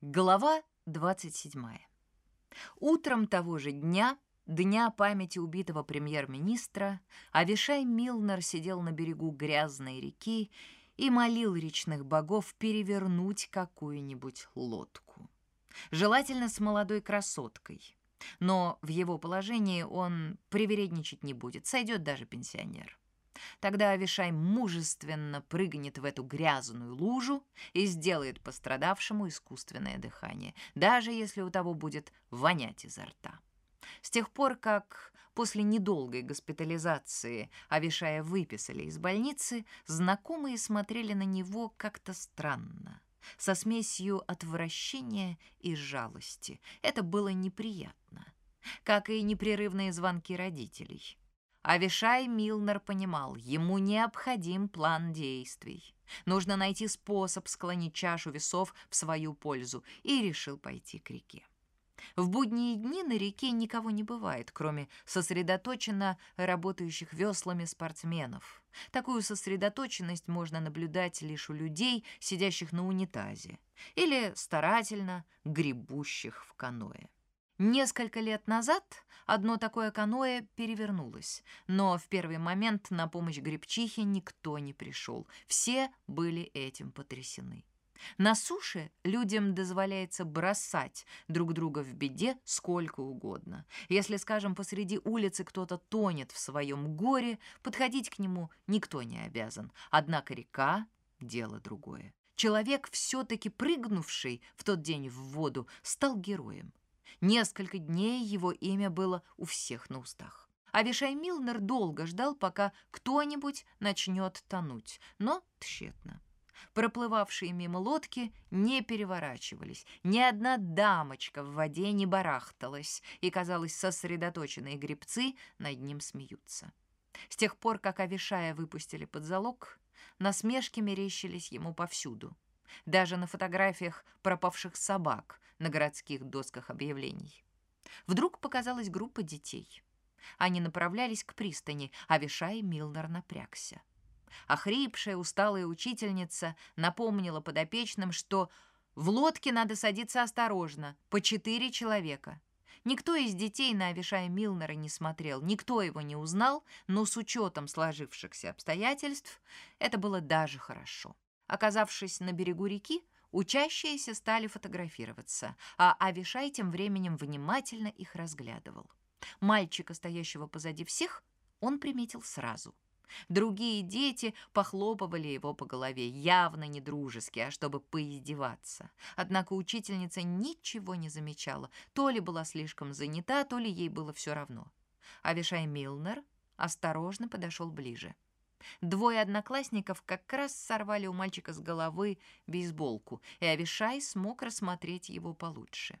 Глава 27. Утром того же дня, дня памяти убитого премьер-министра, Авишай Милнер сидел на берегу грязной реки и молил речных богов перевернуть какую-нибудь лодку. Желательно с молодой красоткой. Но в его положении он привередничать не будет, сойдет даже пенсионер. Тогда Авишай мужественно прыгнет в эту грязную лужу и сделает пострадавшему искусственное дыхание, даже если у того будет вонять изо рта. С тех пор, как после недолгой госпитализации Авишая выписали из больницы, знакомые смотрели на него как-то странно, со смесью отвращения и жалости. Это было неприятно, как и непрерывные звонки родителей. Авишай Милнер понимал, ему необходим план действий. Нужно найти способ склонить чашу весов в свою пользу, и решил пойти к реке. В будние дни на реке никого не бывает, кроме сосредоточенно работающих веслами спортсменов. Такую сосредоточенность можно наблюдать лишь у людей, сидящих на унитазе, или старательно гребущих в каное. Несколько лет назад одно такое каноэ перевернулось, но в первый момент на помощь гребчихе никто не пришел. Все были этим потрясены. На суше людям дозволяется бросать друг друга в беде сколько угодно. Если, скажем, посреди улицы кто-то тонет в своем горе, подходить к нему никто не обязан. Однако река — дело другое. Человек, все-таки прыгнувший в тот день в воду, стал героем. Несколько дней его имя было у всех на устах. Авишай Милнер долго ждал, пока кто-нибудь начнет тонуть, но тщетно. Проплывавшие мимо лодки не переворачивались, ни одна дамочка в воде не барахталась, и, казалось, сосредоточенные гребцы над ним смеются. С тех пор, как Авишая выпустили под залог, насмешки мерещились ему повсюду. Даже на фотографиях пропавших собак на городских досках объявлений. Вдруг показалась группа детей. Они направлялись к пристани, а Вишай Милнер напрягся. Охрипшая, усталая учительница напомнила подопечным, что в лодке надо садиться осторожно, по четыре человека. Никто из детей на Авишая Милнера не смотрел, никто его не узнал, но с учетом сложившихся обстоятельств это было даже хорошо. Оказавшись на берегу реки, учащиеся стали фотографироваться, а Авишай тем временем внимательно их разглядывал. Мальчика, стоящего позади всех, он приметил сразу. Другие дети похлопывали его по голове, явно не дружески, а чтобы поиздеваться. Однако учительница ничего не замечала, то ли была слишком занята, то ли ей было все равно. Авишай Милнер осторожно подошел ближе. Двое одноклассников как раз сорвали у мальчика с головы бейсболку, и Авишай смог рассмотреть его получше.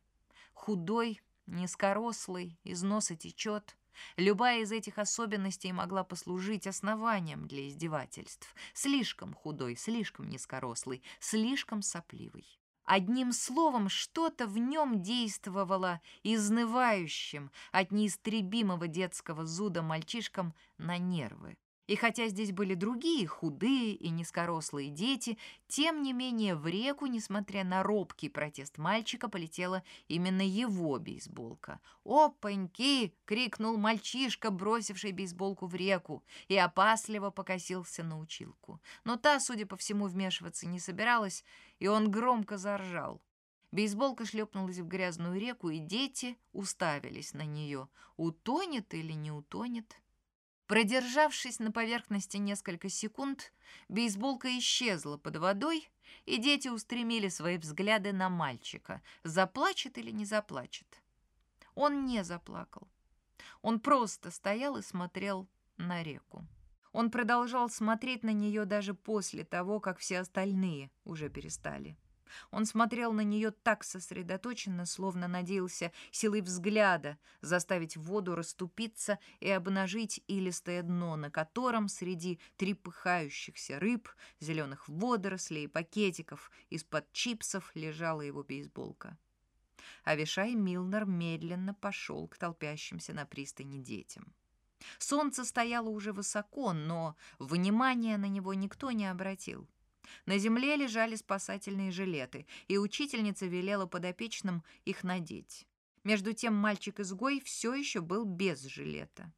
Худой, низкорослый, из носа течет. Любая из этих особенностей могла послужить основанием для издевательств. Слишком худой, слишком низкорослый, слишком сопливый. Одним словом, что-то в нем действовало изнывающим от неистребимого детского зуда мальчишкам на нервы. И хотя здесь были другие, худые и низкорослые дети, тем не менее в реку, несмотря на робкий протест мальчика, полетела именно его бейсболка. «Опаньки!» — крикнул мальчишка, бросивший бейсболку в реку, и опасливо покосился на училку. Но та, судя по всему, вмешиваться не собиралась, и он громко заржал. Бейсболка шлепнулась в грязную реку, и дети уставились на нее. Утонет или не утонет? Продержавшись на поверхности несколько секунд, бейсболка исчезла под водой, и дети устремили свои взгляды на мальчика, заплачет или не заплачет. Он не заплакал. Он просто стоял и смотрел на реку. Он продолжал смотреть на нее даже после того, как все остальные уже перестали. Он смотрел на нее так сосредоточенно, словно надеялся силой взгляда заставить воду расступиться и обнажить илистое дно, на котором среди трепыхающихся рыб, зеленых водорослей и пакетиков из-под чипсов лежала его бейсболка. Авишай Милнер медленно пошел к толпящимся на пристани детям. Солнце стояло уже высоко, но внимания на него никто не обратил. На земле лежали спасательные жилеты, и учительница велела подопечным их надеть. Между тем мальчик-изгой все еще был без жилета.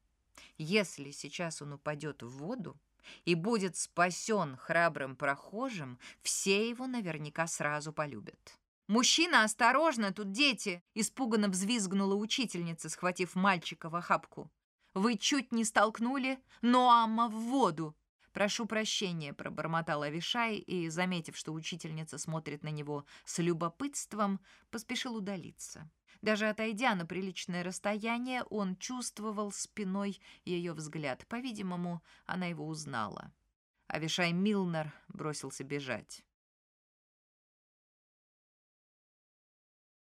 Если сейчас он упадет в воду и будет спасен храбрым прохожим, все его наверняка сразу полюбят. «Мужчина, осторожно, тут дети!» – испуганно взвизгнула учительница, схватив мальчика в охапку. «Вы чуть не столкнули Ноама в воду!» «Прошу прощения», — пробормотал Авишай и, заметив, что учительница смотрит на него с любопытством, поспешил удалиться. Даже отойдя на приличное расстояние, он чувствовал спиной ее взгляд. По-видимому, она его узнала. Авишай Милнер бросился бежать.